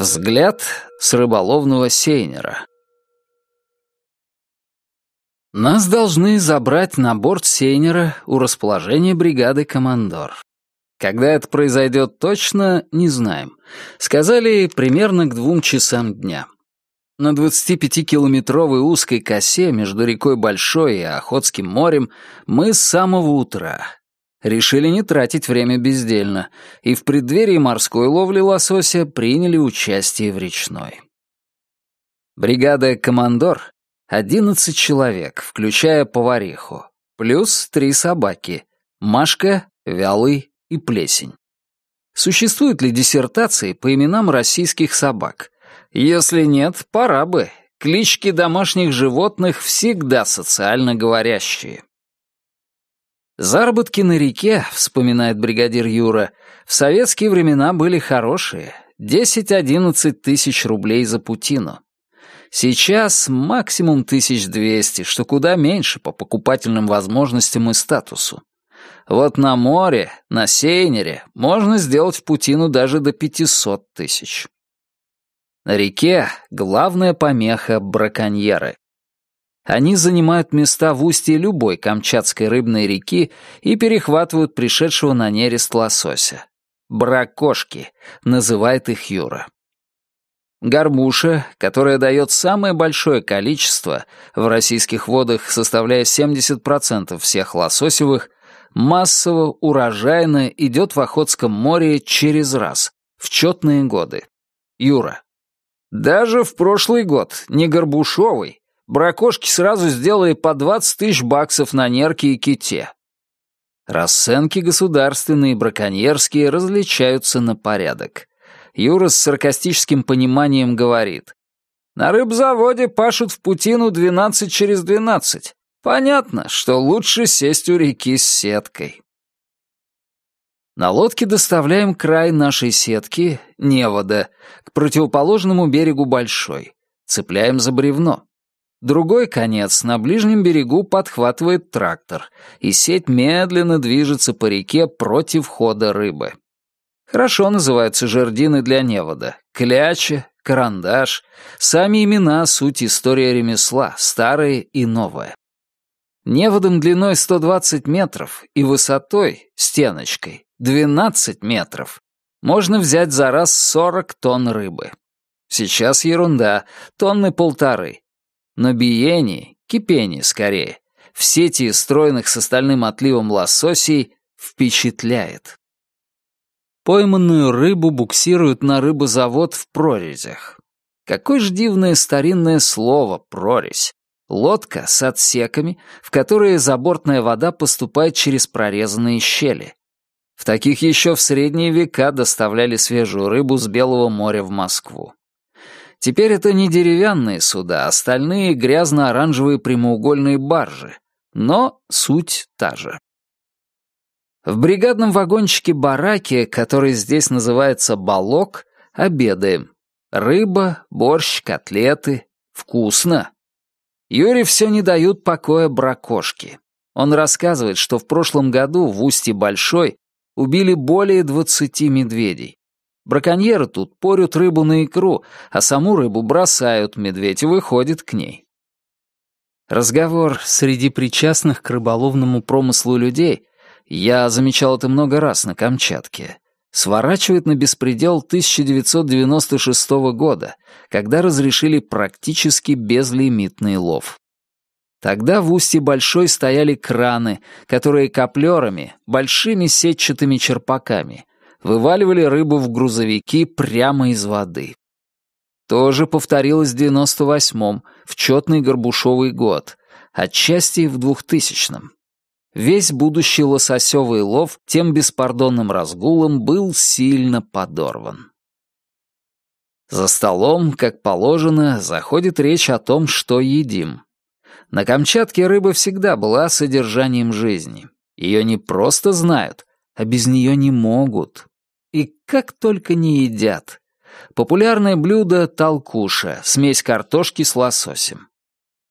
Взгляд с рыболовного сейнера. Нас должны забрать на борт сейнера у расположения бригады «Командор». Когда это произойдет точно, не знаем. Сказали примерно к двум часам дня. На 25-километровой узкой косе между рекой Большой и Охотским морем мы с самого утра. Решили не тратить время бездельно, и в преддверии морской ловли лосося приняли участие в речной. Бригада «Командор» — 11 человек, включая повариху, плюс три собаки — Машка, Вялый и плесень. Существуют ли диссертации по именам российских собак? Если нет, пора бы. Клички домашних животных всегда социально говорящие. Заработки на реке, вспоминает бригадир Юра, в советские времена были хорошие. 10-11 тысяч рублей за путину. Сейчас максимум 1200, что куда меньше по покупательным возможностям и статусу. Вот на море, на Сейнере, можно сделать в путину даже до 500 тысяч. На реке главная помеха — браконьеры. Они занимают места в устье любой Камчатской рыбной реки и перехватывают пришедшего на нерест лосося. Бракошки, называет их Юра. Горбуша, которая дает самое большое количество, в российских водах составляя 70% всех лососевых, массово, урожайно идет в Охотском море через раз, в четные годы. Юра. Даже в прошлый год, не горбушовый, бракошки сразу сделали по 20 тысяч баксов на нерке и ките. Расценки государственные и браконьерские различаются на порядок. Юра с саркастическим пониманием говорит. На рыбзаводе пашут в путину 12 через 12, Понятно, что лучше сесть у реки с сеткой. На лодке доставляем край нашей сетки, невода, к противоположному берегу Большой. Цепляем за бревно. Другой конец на ближнем берегу подхватывает трактор, и сеть медленно движется по реке против хода рыбы. Хорошо называются жердины для невода. Кляча, карандаш. Сами имена — суть история ремесла, старые и новые. Неводом длиной 120 метров и высотой, стеночкой, 12 метров, можно взять за раз 40 тонн рыбы. Сейчас ерунда, тонны полторы. Но биение, кипение скорее, в сети стройных с остальным отливом лососей впечатляет. Пойманную рыбу буксируют на рыбозавод в прорезях. Какое ж дивное старинное слово «прорезь». Лодка с отсеками, в которые забортная вода поступает через прорезанные щели. В таких еще в средние века доставляли свежую рыбу с Белого моря в Москву. Теперь это не деревянные суда, а стальные грязно-оранжевые прямоугольные баржи, но суть та же. В бригадном вагончике-бараке, который здесь называется «балок», обедаем. Рыба, борщ, котлеты. Вкусно. Юре все не дают покоя бракошки. Он рассказывает, что в прошлом году в устье Большой убили более двадцати медведей. Браконьеры тут порют рыбу на икру, а саму рыбу бросают, медведь выходит к ней. Разговор среди причастных к рыболовному промыслу людей, я замечал это много раз на Камчатке, сворачивает на беспредел 1996 года, когда разрешили практически безлимитный лов. Тогда в устье Большой стояли краны, которые каплерами, большими сетчатыми черпаками, вываливали рыбу в грузовики прямо из воды. То же повторилось в 98-м, в четный горбушовый год, отчасти в 2000-м. Весь будущий лососевый лов тем беспардонным разгулом был сильно подорван. За столом, как положено, заходит речь о том, что едим. На Камчатке рыба всегда была содержанием жизни. Ее не просто знают, а без нее не могут. И как только не едят. Популярное блюдо — толкуша, смесь картошки с лососем.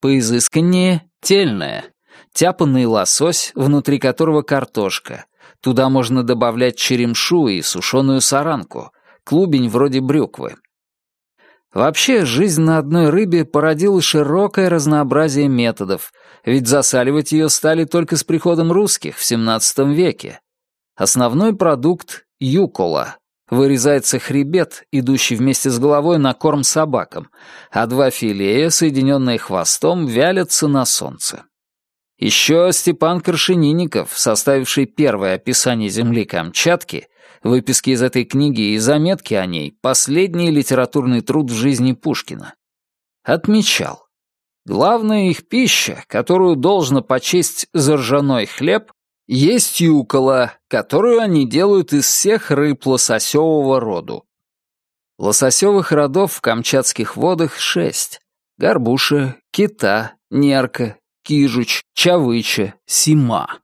Поизысканнее — тельное, тяпанный лосось, внутри которого картошка. Туда можно добавлять черемшу и сушеную саранку, клубень вроде брюквы. Вообще, жизнь на одной рыбе породила широкое разнообразие методов, ведь засаливать ее стали только с приходом русских в XVII веке. Основной продукт — юкола. Вырезается хребет, идущий вместе с головой на корм собакам, а два филея, соединенные хвостом, вялятся на солнце. Еще Степан Крашенинников, составивший первое описание земли Камчатки, выписки из этой книги и заметки о ней, последний литературный труд в жизни Пушкина, отмечал, главная их пища, которую должно почесть за ржаной хлеб, есть юкола, которую они делают из всех рыб лососевого роду. Лососевых родов в камчатских водах шесть. Горбуша, кита, нерка, кижуч, чавыча, сима.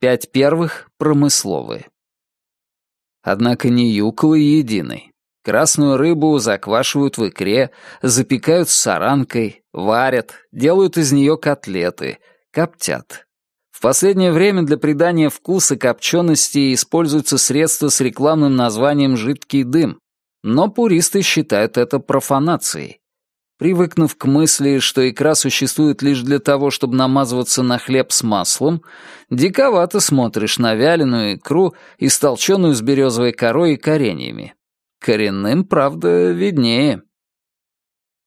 Пять первых — промысловые. Однако не юколы единый. Красную рыбу заквашивают в икре, запекают с саранкой, варят, делают из нее котлеты, коптят. В последнее время для придания вкуса копчености используются средства с рекламным названием «жидкий дым», но пуристы считают это профанацией. Привыкнув к мысли, что икра существует лишь для того, чтобы намазываться на хлеб с маслом, диковато смотришь на вяленую икру, истолченную с березовой корой и кореньями. Коренным, правда, виднее.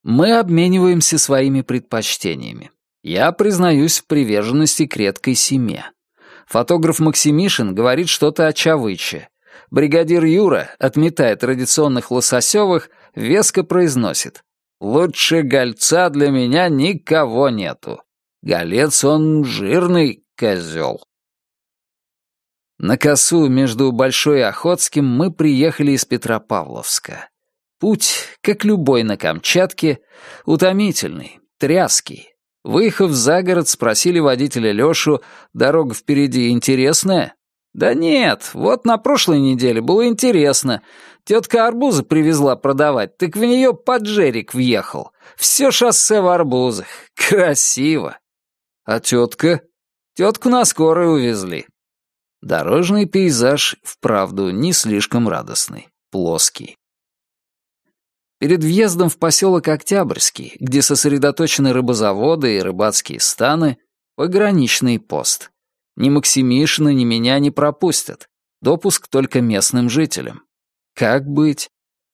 Мы обмениваемся своими предпочтениями. Я признаюсь в приверженности к редкой семье. Фотограф Максимишин говорит что-то о Чавыче. Бригадир Юра отметает традиционных лососевых, веско произносит Лучше гольца для меня никого нету. Голец он жирный козел. На косу между Большой и Охотским мы приехали из Петропавловска. Путь, как любой на Камчатке, утомительный, тряский. Выехав за город, спросили водителя Лёшу, дорога впереди интересная? Да нет, вот на прошлой неделе было интересно. Тетка арбузы привезла продавать, так в нее поджерик въехал. Все шоссе в арбузах. Красиво. А тетка? Тетку на скорой увезли. Дорожный пейзаж, вправду, не слишком радостный, плоский. Перед въездом в поселок Октябрьский, где сосредоточены рыбозаводы и рыбацкие станы, пограничный пост. Ни Максимишина, ни меня не пропустят. Допуск только местным жителям. Как быть?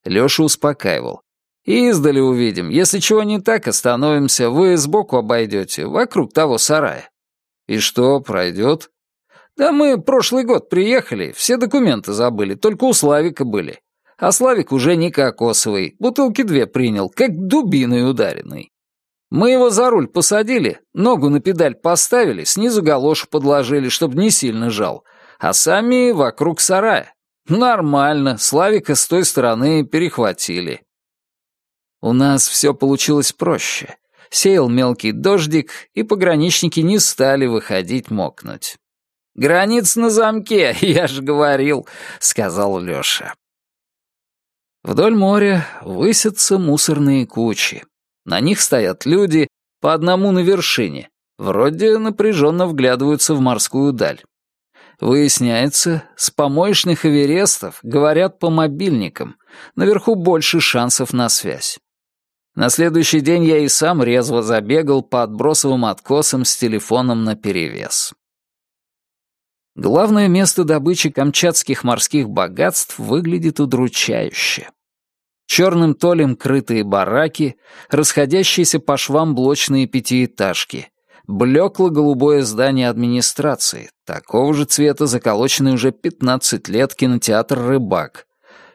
Лёша успокаивал. «Издали увидим. Если чего не так, остановимся. Вы сбоку обойдете, вокруг того сарая». «И что, пройдет?» «Да мы прошлый год приехали, все документы забыли, только у Славика были. А Славик уже не кокосовый, бутылки две принял, как дубиной ударенный. Мы его за руль посадили, ногу на педаль поставили, снизу галошу подложили, чтобы не сильно жал, а сами вокруг сарая. Нормально, Славика с той стороны перехватили. У нас все получилось проще. Сеял мелкий дождик, и пограничники не стали выходить мокнуть. «Границ на замке, я же говорил», — сказал Лёша. Вдоль моря высятся мусорные кучи. На них стоят люди, по одному на вершине, вроде напряженно вглядываются в морскую даль. Выясняется, с помоечных Эверестов говорят по мобильникам, наверху больше шансов на связь. На следующий день я и сам резво забегал по отбросовым откосам с телефоном наперевес. Главное место добычи камчатских морских богатств выглядит удручающе. Черным толем крытые бараки, расходящиеся по швам блочные пятиэтажки, блекло-голубое здание администрации, такого же цвета заколоченный уже 15 лет кинотеатр «Рыбак»,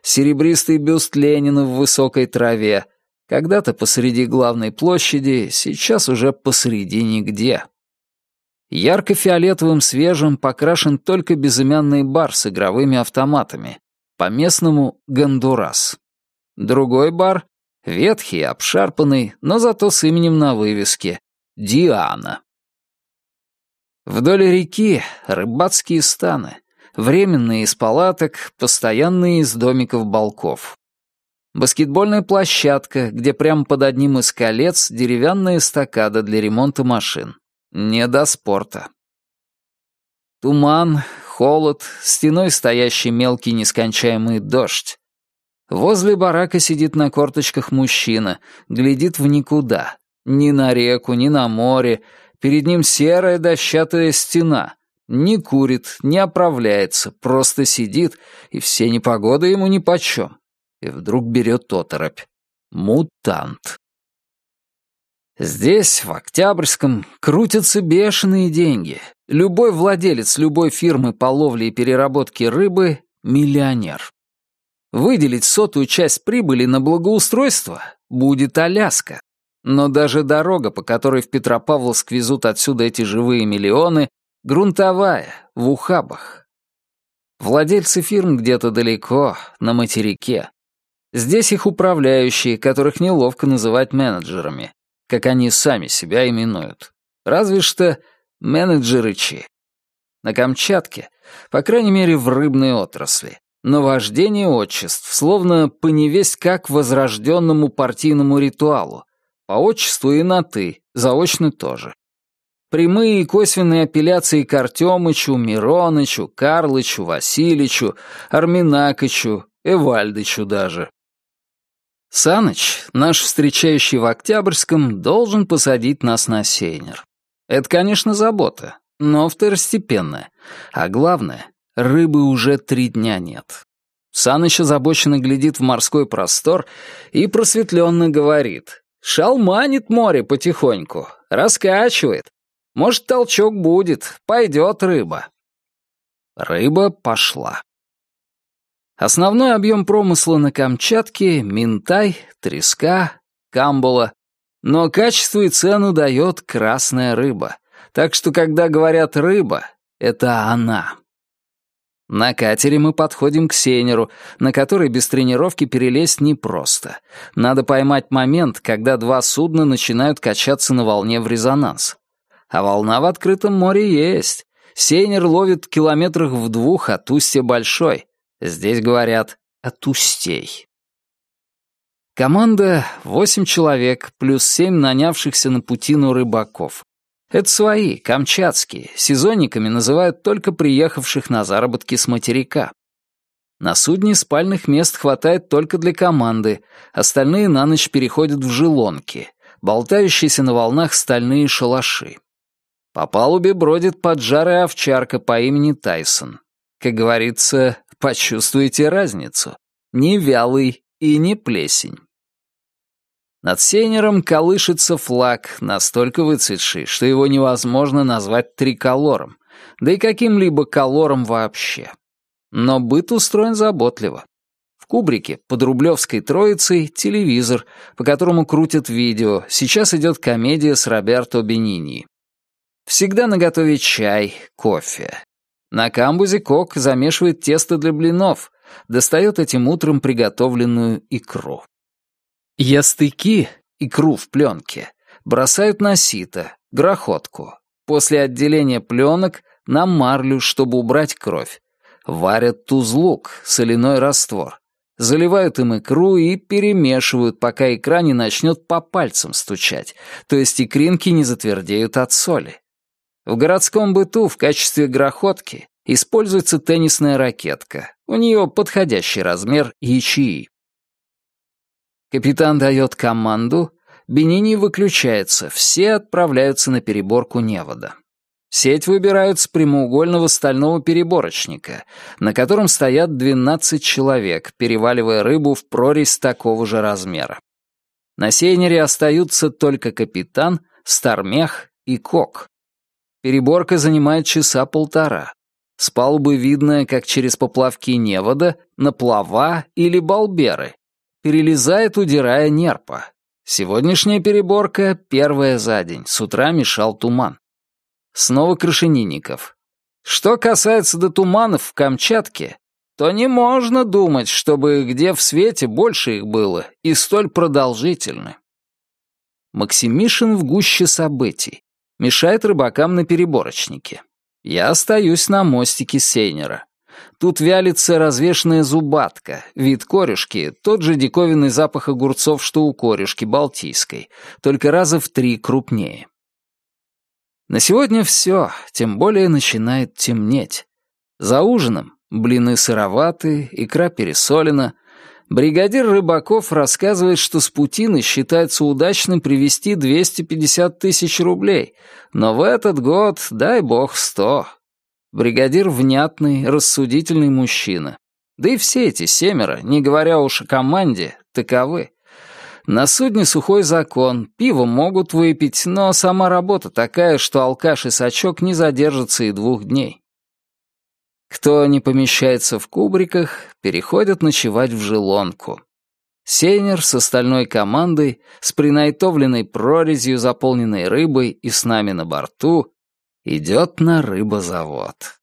серебристый бюст Ленина в высокой траве, когда-то посреди главной площади, сейчас уже посреди нигде. Ярко-фиолетовым свежим покрашен только безымянный бар с игровыми автоматами, по-местному «Гондурас». Другой бар — ветхий, обшарпанный, но зато с именем на вывеске Диана. Вдоль реки рыбацкие станы, временные из палаток, постоянные из домиков-балков. Баскетбольная площадка, где прямо под одним из колец деревянная эстакада для ремонта машин. Не до спорта. Туман, холод, стеной стоящий мелкий нескончаемый дождь. Возле барака сидит на корточках мужчина, глядит в никуда. Ни на реку, ни на море. Перед ним серая дощатая стена. Не курит, не оправляется, просто сидит, и все непогоды ему нипочем. И вдруг берет оторопь. Мутант. Здесь, в Октябрьском, крутятся бешеные деньги. Любой владелец любой фирмы по ловле и переработке рыбы — миллионер. Выделить сотую часть прибыли на благоустройство будет Аляска. Но даже дорога, по которой в Петропавловск везут отсюда эти живые миллионы, грунтовая, в ухабах. Владельцы фирм где-то далеко, на материке. Здесь их управляющие, которых неловко называть менеджерами, как они сами себя именуют. Разве что менеджерычи. На Камчатке, по крайней мере в рыбной отрасли, Наваждение отчеств, словно по невесть как возрожденному партийному ритуалу. По отчеству и на «ты», заочно тоже. Прямые и косвенные апелляции к Артемычу, Миронычу, Карлычу, Василичу, Арминакычу, Эвальдычу даже. Саныч, наш встречающий в Октябрьском, должен посадить нас на сейнер. Это, конечно, забота, но второстепенная. А главное, Рыбы уже три дня нет. Саныч озабоченно глядит в морской простор и просветленно говорит. «Шалманит море потихоньку, раскачивает. Может, толчок будет, пойдет рыба». Рыба пошла. Основной объем промысла на Камчатке — минтай, треска, камбула. Но качество и цену дает красная рыба. Так что, когда говорят «рыба», это она. На катере мы подходим к сейнеру, на который без тренировки перелезть непросто. Надо поймать момент, когда два судна начинают качаться на волне в резонанс. А волна в открытом море есть. Сейнер ловит километрах в двух от устья Большой. Здесь говорят «от устей». Команда — восемь человек, плюс семь нанявшихся на путину рыбаков. Это свои, камчатские, сезонниками называют только приехавших на заработки с материка. На судне спальных мест хватает только для команды, остальные на ночь переходят в жилонки, болтающиеся на волнах стальные шалаши. По палубе бродит поджарая овчарка по имени Тайсон. Как говорится, почувствуйте разницу. Не вялый и не плесень. Над сейнером колышется флаг, настолько выцветший, что его невозможно назвать триколором, да и каким-либо колором вообще. Но быт устроен заботливо. В кубрике под Рублевской троицей телевизор, по которому крутят видео, сейчас идет комедия с Роберто Бенини. Всегда наготове чай, кофе. На камбузе кок замешивает тесто для блинов, достает этим утром приготовленную икру. Ястыки, икру в пленке, бросают на сито, грохотку. После отделения пленок на марлю, чтобы убрать кровь. Варят тузлук, соляной раствор. Заливают им икру и перемешивают, пока икра не начнет по пальцам стучать, то есть икринки не затвердеют от соли. В городском быту в качестве грохотки используется теннисная ракетка. У нее подходящий размер ячеи. Капитан дает команду, Бенини выключается, все отправляются на переборку невода. Сеть выбирают с прямоугольного стального переборочника, на котором стоят 12 человек, переваливая рыбу в прорезь такого же размера. На сейнере остаются только капитан, стармех и кок. Переборка занимает часа полтора. С палубы видно, как через поплавки невода, наплава или балберы перелезает, удирая нерпа. Сегодняшняя переборка — первая за день, с утра мешал туман. Снова Крашенинников. Что касается до туманов в Камчатке, то не можно думать, чтобы где в свете больше их было и столь продолжительны. Максимишин в гуще событий. Мешает рыбакам на переборочнике. Я остаюсь на мостике Сейнера. Тут вялится развешенная зубатка, вид корюшки, тот же диковинный запах огурцов, что у корюшки балтийской, только раза в три крупнее. На сегодня все, тем более начинает темнеть. За ужином блины сыроватые, икра пересолена, Бригадир Рыбаков рассказывает, что с Путины считается удачным привезти 250 тысяч рублей, но в этот год, дай бог, сто. Бригадир внятный, рассудительный мужчина. Да и все эти семеро, не говоря уж о команде, таковы. На судне сухой закон, пиво могут выпить, но сама работа такая, что алкаш и сачок не задержатся и двух дней. Кто не помещается в кубриках, переходят ночевать в жилонку. Сейнер с остальной командой, с принайтовленной прорезью, заполненной рыбой и с нами на борту, идет на рыбозавод.